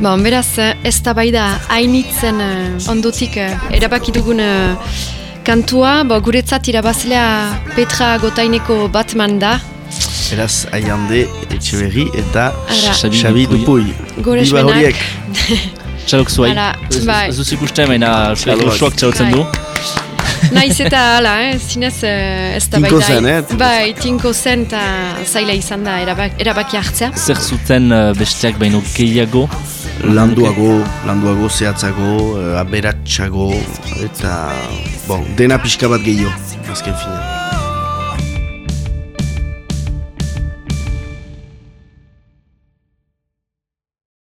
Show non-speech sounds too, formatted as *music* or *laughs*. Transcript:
Bon, beraz, ez da bai da hainitzen uh, ondutik uh, erabaki dugun kantua, bo, guretzat irabazlea Petra Gotaineko Batman da. Beraz, Aiande, Etxeberri eta. Xabi. Dupuy. Gure esmenak. *laughs* Txalok zuai. Bai. Duz ikusten, baina Txaloak. osoak txalotzen du. Naiz eta hala, eh? zinez ez da Tinko bai da. zen, eh? Tinko Bai, tinko zen eta zaila izan da erabak, erabaki hartzea. Zer zuten besteak baino gehiago. Landuago, landuago, zehatzago, uh, aberatsago, eta, bon, dena pixka bat gehiago, azken finean.